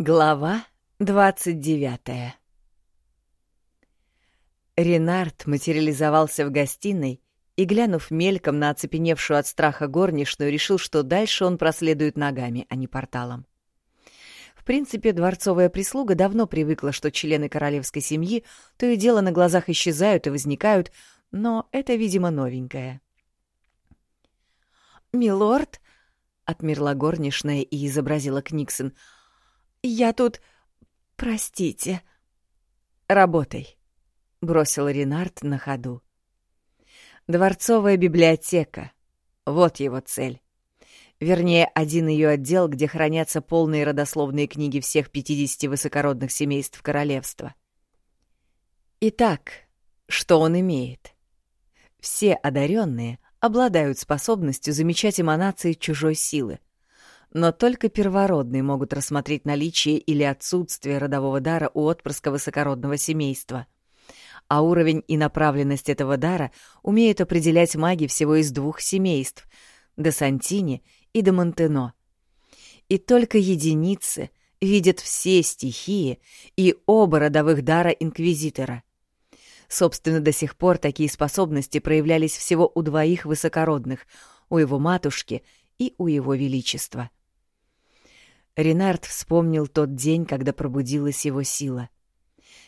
Глава двадцать девятая Ренард материализовался в гостиной и, глянув мельком на оцепеневшую от страха горничную, решил, что дальше он проследует ногами, а не порталом. В принципе, дворцовая прислуга давно привыкла, что члены королевской семьи то и дело на глазах исчезают и возникают, но это, видимо, новенькое. «Милорд?» — отмерла горничная и изобразила Книксон — я тут... Простите. Работай, — бросил Ренард на ходу. Дворцовая библиотека. Вот его цель. Вернее, один ее отдел, где хранятся полные родословные книги всех 50 высокородных семейств королевства. Итак, что он имеет? Все одаренные обладают способностью замечать эманации чужой силы, но только первородные могут рассмотреть наличие или отсутствие родового дара у отпрыска высокородного семейства. А уровень и направленность этого дара умеют определять маги всего из двух семейств — де Сантини и де Монтено. И только единицы видят все стихии и оба родовых дара Инквизитора. Собственно, до сих пор такие способности проявлялись всего у двоих высокородных — у его матушки и у его величества — Ренард вспомнил тот день, когда пробудилась его сила.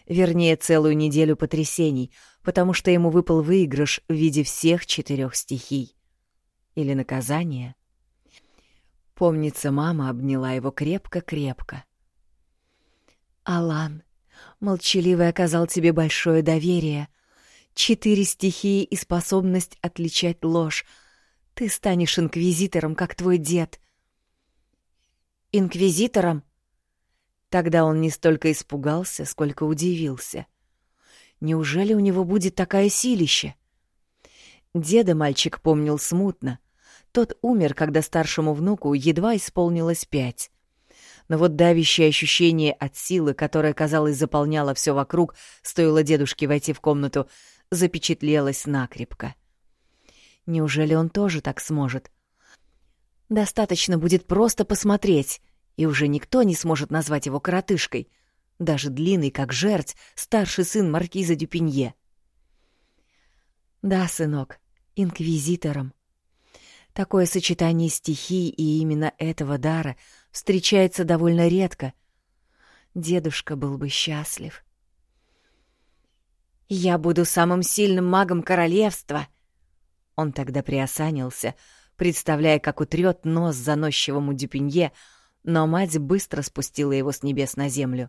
Вернее, целую неделю потрясений, потому что ему выпал выигрыш в виде всех четырех стихий. Или наказание. Помнится, мама обняла его крепко-крепко. «Алан, молчаливый оказал тебе большое доверие. Четыре стихии и способность отличать ложь. Ты станешь инквизитором, как твой дед. Инквизитором? Тогда он не столько испугался, сколько удивился. Неужели у него будет такая силища? Деда мальчик помнил смутно. Тот умер, когда старшему внуку едва исполнилось пять. Но вот давящее ощущение от силы, которое, казалось, заполняло все вокруг, стоило дедушке войти в комнату, запечатлелось накрепко. Неужели он тоже так сможет? Достаточно будет просто посмотреть, и уже никто не сможет назвать его коротышкой, даже длинный, как жерть, старший сын маркиза Дюпинье. Да, сынок, инквизитором. Такое сочетание стихий и именно этого дара встречается довольно редко. Дедушка был бы счастлив. «Я буду самым сильным магом королевства!» Он тогда приосанился — представляя, как утрет нос заносчивому Дюпенье, но мать быстро спустила его с небес на землю.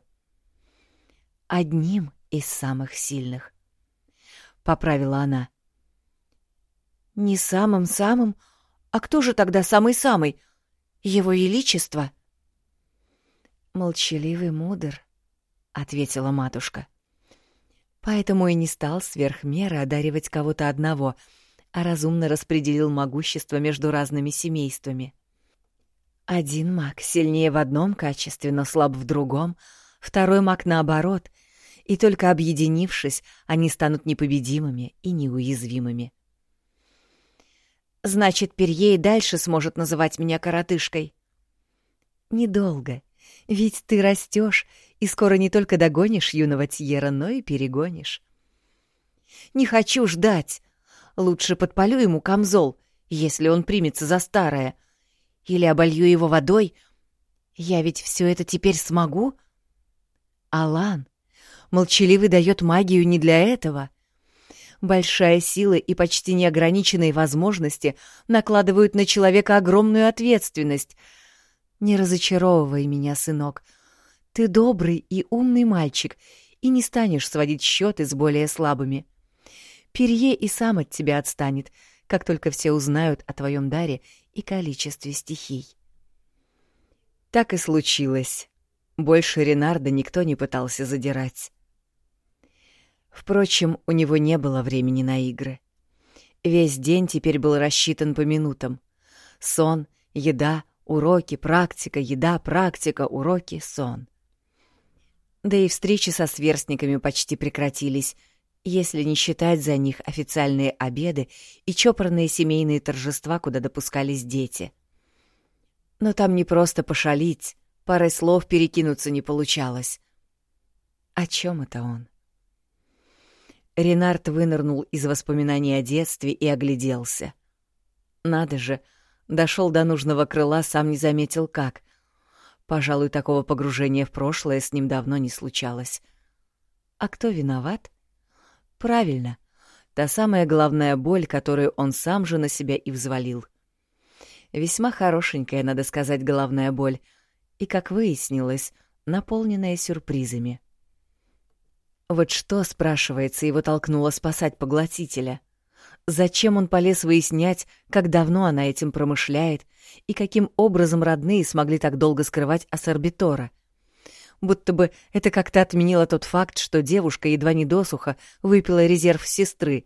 «Одним из самых сильных», — поправила она. «Не самым-самым? А кто же тогда самый-самый? Его Величество?» «Молчаливый мудр», — ответила матушка. «Поэтому и не стал сверх меры одаривать кого-то одного — а разумно распределил могущество между разными семействами. Один маг сильнее в одном качестве, но слаб в другом, второй маг наоборот, и только объединившись, они станут непобедимыми и неуязвимыми. «Значит, Перье и дальше сможет называть меня коротышкой?» «Недолго, ведь ты растешь и скоро не только догонишь юного Тьера, но и перегонишь». «Не хочу ждать!» Лучше подпалю ему камзол, если он примется за старое. Или оболью его водой. Я ведь все это теперь смогу? Алан, молчаливый дает магию не для этого. Большая сила и почти неограниченные возможности накладывают на человека огромную ответственность. Не разочаровывай меня, сынок. Ты добрый и умный мальчик, и не станешь сводить счеты с более слабыми. Перье и сам от тебя отстанет, как только все узнают о твоем даре и количестве стихий. Так и случилось. Больше Ренарда никто не пытался задирать. Впрочем, у него не было времени на игры. Весь день теперь был рассчитан по минутам. Сон, еда, уроки, практика, еда, практика, уроки, сон. Да и встречи со сверстниками почти прекратились — если не считать за них официальные обеды и чопорные семейные торжества, куда допускались дети. Но там не просто пошалить, Парой слов перекинуться не получалось. О чем это он? Ренард вынырнул из воспоминаний о детстве и огляделся. Надо же, дошел до нужного крыла, сам не заметил как. Пожалуй, такого погружения в прошлое с ним давно не случалось. А кто виноват? Правильно, та самая головная боль, которую он сам же на себя и взвалил. Весьма хорошенькая, надо сказать, головная боль, и, как выяснилось, наполненная сюрпризами. Вот что, спрашивается, его толкнуло спасать поглотителя? Зачем он полез выяснять, как давно она этим промышляет, и каким образом родные смогли так долго скрывать Ассорбитора? Будто бы это как-то отменило тот факт, что девушка едва не досуха выпила резерв сестры,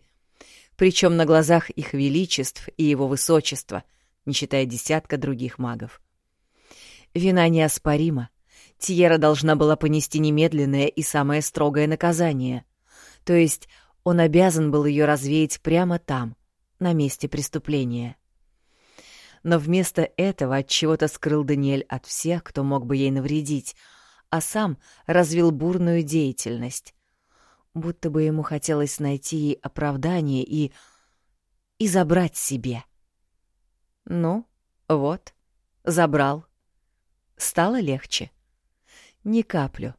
причем на глазах их величеств и его высочества — не считая десятка других магов. Вина неоспорима. Тьера должна была понести немедленное и самое строгое наказание. То есть он обязан был ее развеять прямо там, на месте преступления. Но вместо этого от чего-то скрыл Даниэль от всех, кто мог бы ей навредить, а сам развил бурную деятельность. Будто бы ему хотелось найти ей оправдание и... и забрать себе. — ну, вот, забрал. Стало легче. Ни каплю.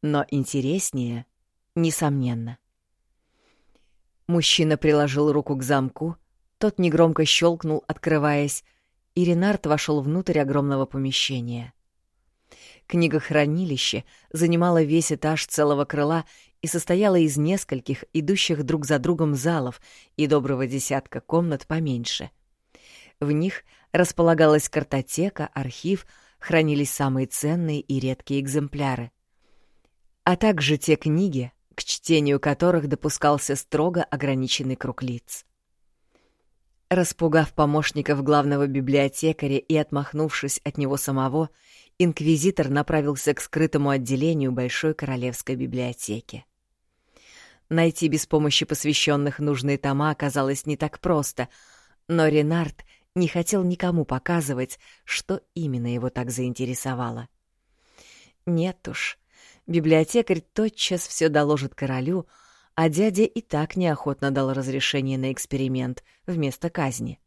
Но интереснее, несомненно. Мужчина приложил руку к замку, тот негромко щелкнул, открываясь, и Ренард вошел внутрь огромного помещения. Книгохранилище занимало весь этаж целого крыла и состояло из нескольких, идущих друг за другом залов и доброго десятка комнат поменьше — в них располагалась картотека, архив, хранились самые ценные и редкие экземпляры. А также те книги, к чтению которых допускался строго ограниченный круг лиц. Распугав помощников главного библиотекаря и отмахнувшись от него самого, инквизитор направился к скрытому отделению Большой Королевской библиотеки. Найти без помощи посвященных нужные тома оказалось не так просто, но Ренард не хотел никому показывать, что именно его так заинтересовало. Нет уж, библиотекарь тотчас все доложит королю, а дядя и так неохотно дал разрешение на эксперимент вместо казни.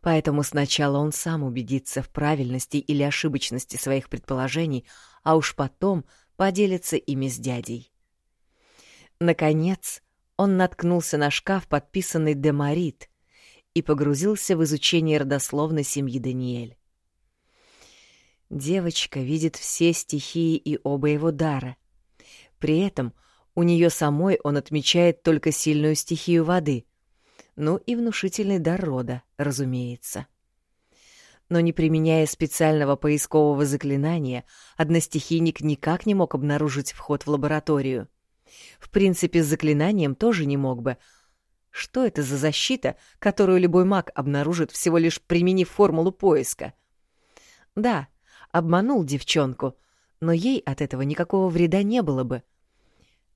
Поэтому сначала он сам убедится в правильности или ошибочности своих предположений, а уж потом поделится ими с дядей. Наконец, он наткнулся на шкаф, подписанный «Демарит», и погрузился в изучение родословной семьи Даниэль. Девочка видит все стихии и оба его дара. При этом у нее самой он отмечает только сильную стихию воды, ну и внушительный дар рода, разумеется. Но не применяя специального поискового заклинания, одностихийник никак не мог обнаружить вход в лабораторию. В принципе, с заклинанием тоже не мог бы — что это за защита, которую любой маг обнаружит, всего лишь применив формулу поиска? Да, обманул девчонку, но ей от этого никакого вреда не было бы.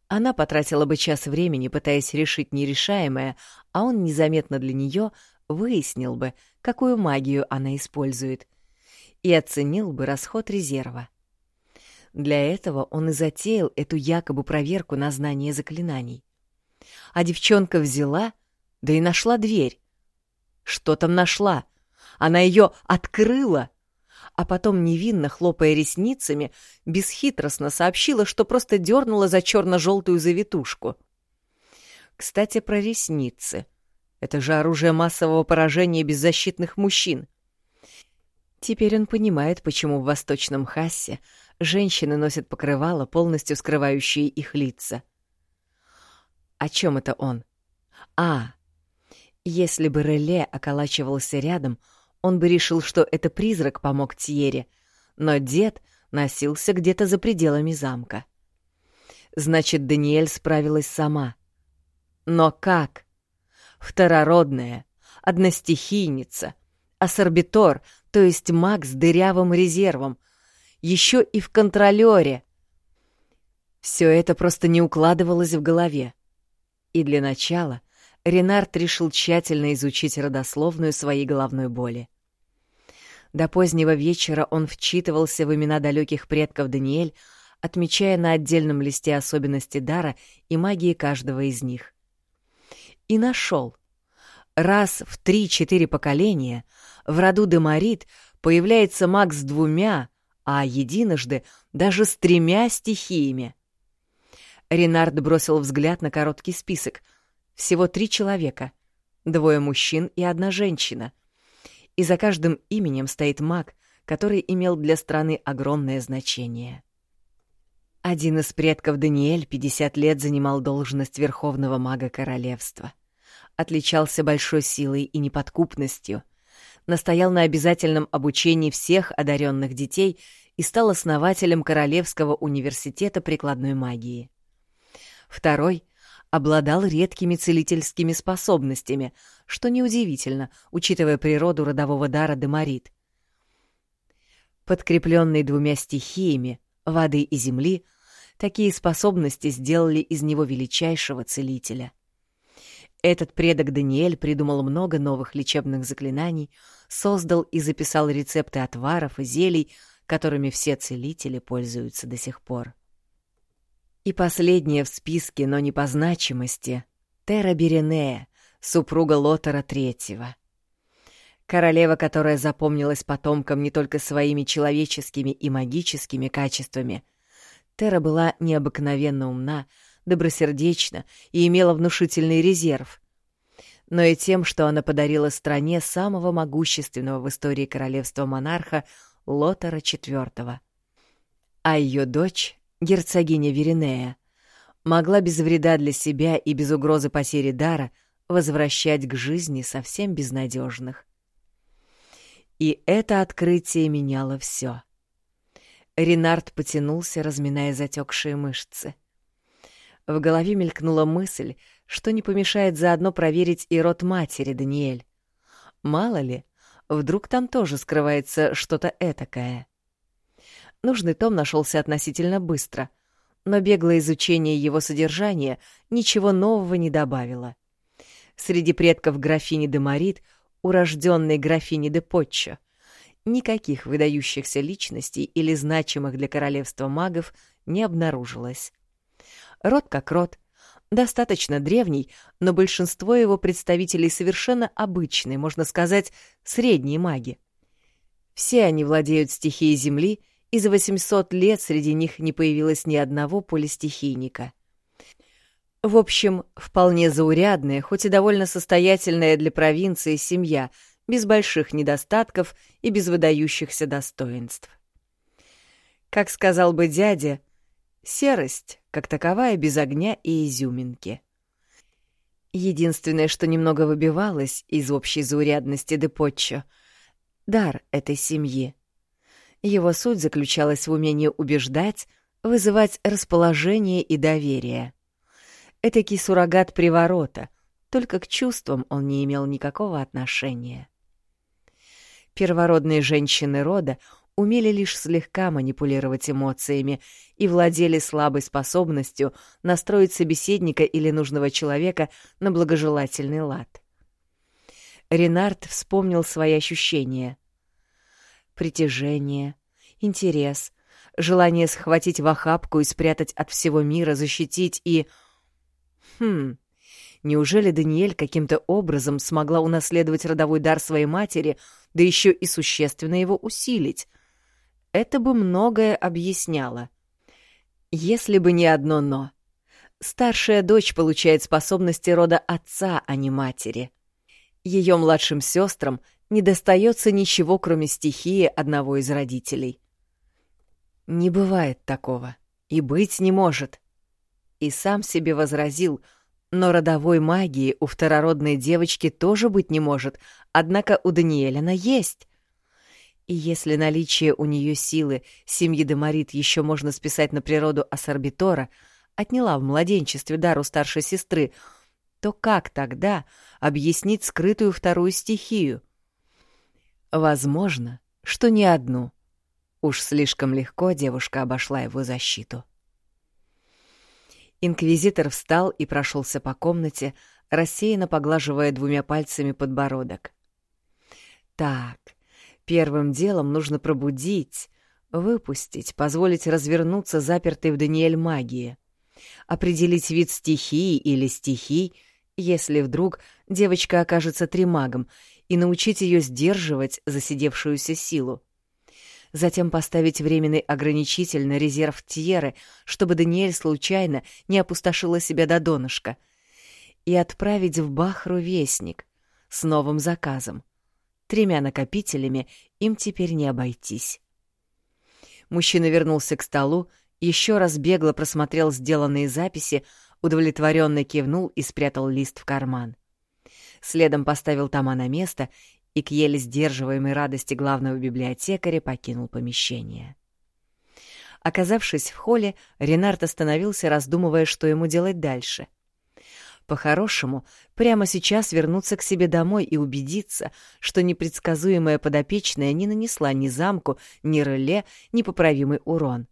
Она потратила бы час времени, пытаясь решить нерешаемое, а он незаметно для нее выяснил бы, какую магию она использует, и оценил бы расход резерва. Для этого он и затеял эту якобы проверку на знание заклинаний а девчонка взяла, да и нашла дверь. Что там нашла? Она ее открыла, а потом, невинно хлопая ресницами, бесхитростно сообщила, что просто дернула за черно-желтую завитушку. Кстати, про ресницы. Это же оружие массового поражения беззащитных мужчин. Теперь он понимает, почему в восточном Хассе женщины носят покрывала, полностью скрывающие их лица. — о чем это он? А, если бы Реле околачивался рядом, он бы решил, что это призрак помог Тьере, но дед носился где-то за пределами замка. Значит, Даниэль справилась сама. Но как? Второродная, одностихийница, ассорбитор, то есть маг с дырявым резервом, еще и в контролёре. Все это просто не укладывалось в голове. И для начала Ренард решил тщательно изучить родословную своей головной боли. До позднего вечера он вчитывался в имена далеких предков Даниэль, отмечая на отдельном листе особенности дара и магии каждого из них. И нашел. Раз в три-четыре поколения в роду Демарит появляется маг с двумя, а единожды даже с тремя стихиями. Ренард бросил взгляд на короткий список. Всего три человека. Двое мужчин и одна женщина. И за каждым именем стоит маг, который имел для страны огромное значение. Один из предков Даниэль 50 лет занимал должность верховного мага королевства. Отличался большой силой и неподкупностью, настоял на обязательном обучении всех одаренных детей и стал основателем Королевского университета прикладной магии. Второй обладал редкими целительскими способностями, что неудивительно, учитывая природу родового дара Демарит. Подкрепленный двумя стихиями, воды и земли, Такие способности сделали из него величайшего целителя. Этот предок Даниэль придумал много новых лечебных заклинаний, создал и записал рецепты отваров и зелий, которыми все целители пользуются до сих пор. И последняя в списке, но не по значимости — Тера Беренея, супруга Лотера Третьего. Королева, которая запомнилась потомкам не только своими человеческими и магическими качествами — Тера была необыкновенно умна, добросердечна и имела внушительный резерв. Но и тем, что она подарила стране самого могущественного в истории королевства монарха Лотара IV. А ее дочь, герцогиня Веринея, могла без вреда для себя и без угрозы потери дара возвращать к жизни совсем безнадежных. И это открытие меняло все. Ренард потянулся, разминая затекшие мышцы. В голове мелькнула мысль, что не помешает заодно проверить и род матери Даниэль. Мало ли, вдруг там тоже скрывается что-то этакое. Нужный том нашелся относительно быстро, но беглое изучение его содержания ничего нового не добавило. Среди предков графини де Марит, урожденной графини де Потчо, никаких выдающихся личностей или значимых для королевства магов не обнаружилось. Род как род, достаточно древний, но большинство его представителей совершенно обычные, можно сказать, средние маги. Все они владеют стихией Земли, и за 800 лет среди них не появилось ни одного полистихийника. В общем, вполне заурядная, хоть и довольно состоятельная для провинции семья — без больших недостатков и без выдающихся достоинств. Как сказал бы дядя, серость, как таковая, без огня и изюминки. Единственное, что немного выбивалось из общей заурядности Депотчо — дар этой семьи. Его суть заключалась в умении убеждать, вызывать расположение и доверие. Этакий суррогат приворота, только к чувствам он не имел никакого отношения. Первородные женщины рода умели лишь слегка манипулировать эмоциями и владели слабой способностью настроить собеседника или нужного человека на благожелательный лад. Ренард вспомнил свои ощущения. Притяжение, интерес, желание схватить в охапку и спрятать от всего мира, защитить и... Хм, Неужели Даниэль каким-то образом смогла унаследовать родовой дар своей матери, да еще и существенно его усилить? Это бы многое объясняло. Если бы не одно «но». Старшая дочь получает способности рода отца, а не матери. Ее младшим сестрам не достается ничего, кроме стихии одного из родителей. Не бывает такого. И быть не может. И сам себе возразил — но родовой магии у второродной девочки тоже быть не может, однако у Даниэля она есть. И если наличие у нее силы семьи Демарит еще можно списать на природу Ассорбитора, отняла в младенчестве дар у старшей сестры, то как тогда объяснить скрытую вторую стихию? Возможно, что не одну. Уж слишком легко девушка обошла его защиту. Инквизитор встал и прошелся по комнате, рассеянно поглаживая двумя пальцами подбородок. Так, Первым делом нужно пробудить, выпустить, позволить развернуться запертой в Даниэль магии, определить вид стихии или стихий, если вдруг девочка окажется тримагом, и научить ее сдерживать засидевшуюся силу. Затем поставить временный ограничитель на резерв Тьеры, чтобы Даниэль случайно не опустошила себя до донышка, и отправить в Бахру вестник с новым заказом. Тремя накопителями им теперь не обойтись. Мужчина вернулся к столу, еще раз бегло просмотрел сделанные записи, удовлетворенно кивнул и спрятал лист в карман. Следом поставил тома на место и к еле сдерживаемой радости главного библиотекаря покинул помещение. Оказавшись в холле, Ренард остановился, раздумывая, что ему делать дальше. По-хорошему, прямо сейчас вернуться к себе домой и убедиться, что непредсказуемая подопечная не нанесла ни замку, ни реле непоправимый урон.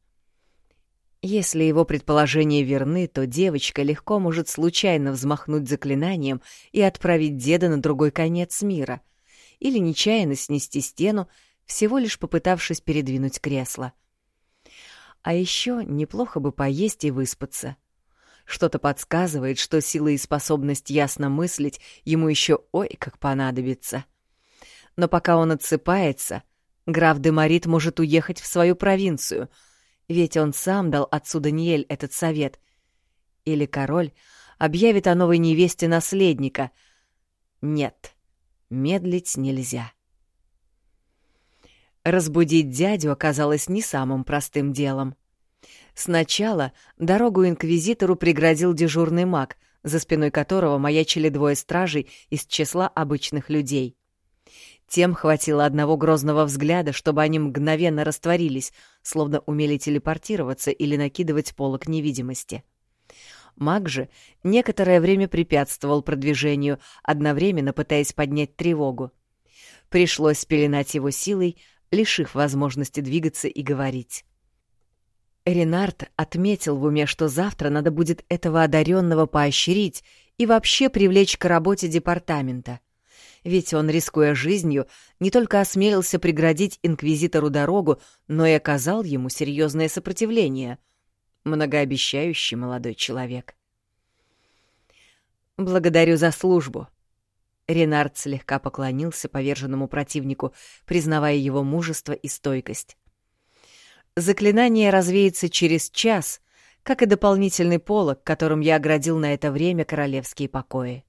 Если его предположения верны, то девочка легко может случайно взмахнуть заклинанием и отправить деда на другой конец мира, или нечаянно снести стену, всего лишь попытавшись передвинуть кресло. А еще неплохо бы поесть и выспаться — что-то подсказывает, что сила и способность ясно мыслить ему еще ой как понадобится. Но пока он отсыпается, граф Демарит может уехать в свою провинцию, ведь он сам дал отцу Даниэль этот совет. Или король объявит о новой невесте наследника. Нет, медлить нельзя. Разбудить дядю оказалось не самым простым делом. Сначала дорогу инквизитору преградил дежурный маг, за спиной которого маячили двое стражей из числа обычных людей. Тем хватило одного грозного взгляда, чтобы они мгновенно растворились, словно умели телепортироваться или накидывать полок невидимости. Маг же некоторое время препятствовал продвижению, одновременно пытаясь поднять тревогу. Пришлось спеленать его силой, лишив возможности двигаться и говорить. Ренард отметил в уме, что завтра надо будет этого одаренного поощрить и вообще привлечь к работе департамента. Ведь он, рискуя жизнью, не только осмелился преградить инквизитору дорогу, но и оказал ему серьезное сопротивление. Многообещающий молодой человек. «Благодарю за службу», Ренард слегка поклонился поверженному противнику, признавая его мужество и стойкость. Заклинание развеется через час, как и дополнительный полог, которым я оградил на это время королевские покои.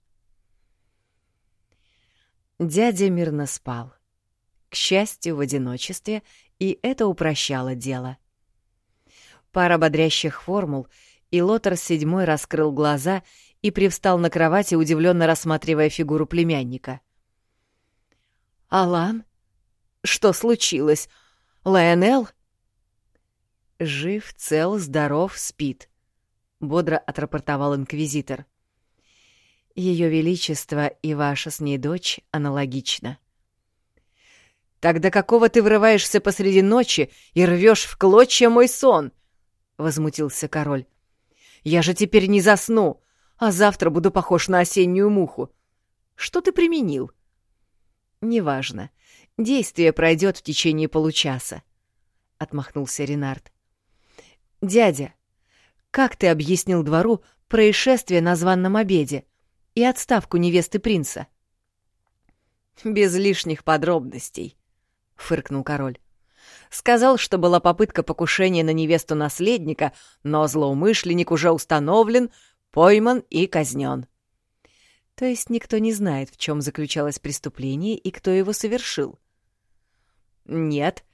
Дядя мирно спал. К счастью, в одиночестве, и это упрощало дело. Пара бодрящих формул, и Лотер седьмой раскрыл глаза и привстал на кровати, удивленно рассматривая фигуру племянника. «Алан? Что случилось? Лайонел?» «Жив, цел, здоров, спит», — бодро отрапортовал инквизитор. «Ее Величество и ваша с ней дочь аналогично». «Тогда какого ты врываешься посреди ночи и рвешь в клочья мой сон?» — возмутился король. «Я же теперь не засну, а завтра буду похож на осеннюю муху. Что ты применил?» «Неважно. Действие пройдет в течение получаса», — отмахнулся Ренард. «Дядя, как ты объяснил двору происшествие на званном обеде и отставку невесты принца?» «Без лишних подробностей», — фыркнул король. Сказал, что была попытка покушения на невесту наследника, но злоумышленник уже установлен, пойман и казнен. То есть никто не знает, в чем заключалось преступление и кто его совершил? Нет.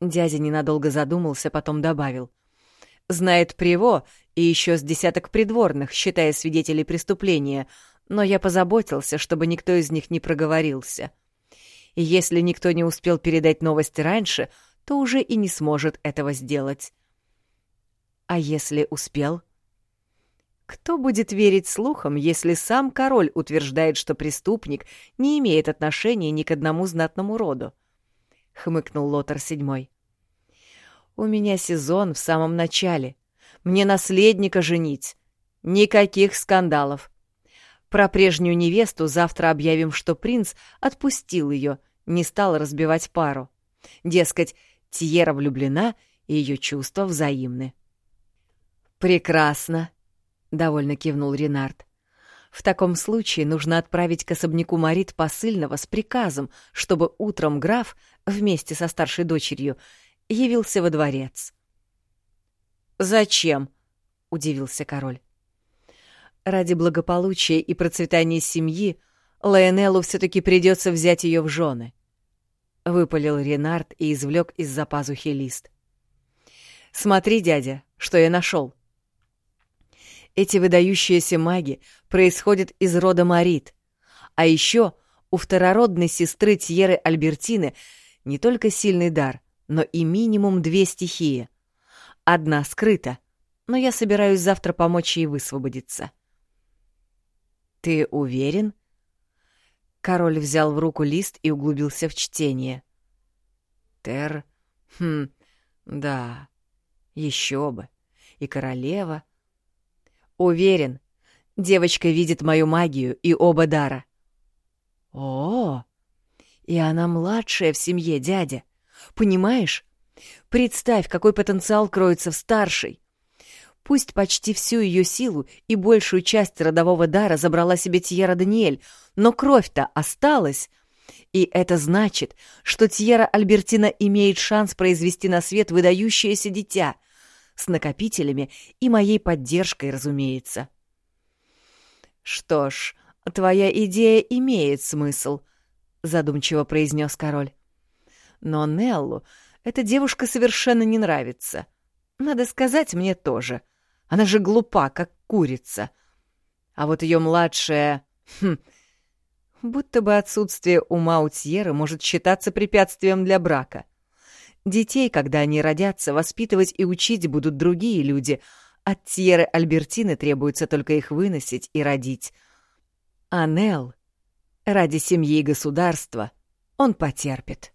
Дядя ненадолго задумался, потом добавил. Знает Приво и еще с десяток придворных, считая свидетелей преступления, но я позаботился, чтобы никто из них не проговорился. И если никто не успел передать новости раньше, то уже и не сможет этого сделать. А если успел? Кто будет верить слухам, если сам король утверждает, что преступник не имеет отношения ни к одному знатному роду? — хмыкнул Лотар седьмой. У меня сезон в самом начале. Мне наследника женить. Никаких скандалов. Про прежнюю невесту завтра объявим, что принц отпустил ее, не стал разбивать пару. Дескать, Тьера влюблена, и ее чувства взаимны. «Прекрасно», — довольно кивнул Ренард. «В таком случае нужно отправить к особняку Марит посыльного с приказом, чтобы утром граф, вместе со старшей дочерью, явился во дворец». «Зачем?» — удивился король. «Ради благополучия и процветания семьи Лайонеллу все-таки придется взять ее в жены», — выпалил Ренард и извлек из-за пазухи лист. «Смотри, дядя, что я нашел. Эти выдающиеся маги происходят из рода Марит. А еще у второродной сестры Тьеры Альбертины не только сильный дар, но и минимум две стихии. Одна скрыта, но я собираюсь завтра помочь ей высвободиться. «Ты уверен?» Король взял в руку лист и углубился в чтение. «Тер... Хм... Да. Еще бы. И королева, Уверен, девочка видит мою магию и оба дара. О, и она младшая в семье, дядя. Понимаешь? Представь, какой потенциал кроется в старшей. Пусть почти всю ее силу и большую часть родового дара забрала себе Тьера Даниэль, но кровь-то осталась. И это значит, что Тьера Альбертина имеет шанс произвести на свет выдающееся дитя — с накопителями и моей поддержкой, разумеется. «Что ж, твоя идея имеет смысл», — задумчиво произнес король. «Но Неллу эта девушка совершенно не нравится. Надо сказать мне тоже. Она же глупа, как курица. А вот ее младшая... Хм, будто бы отсутствие ума у Тьеры может считаться препятствием для брака. Детей, когда они родятся, воспитывать и учить будут другие люди. От Тьеры Альбертины требуется только их выносить и родить. А Нелл, ради семьи и государства, он потерпит.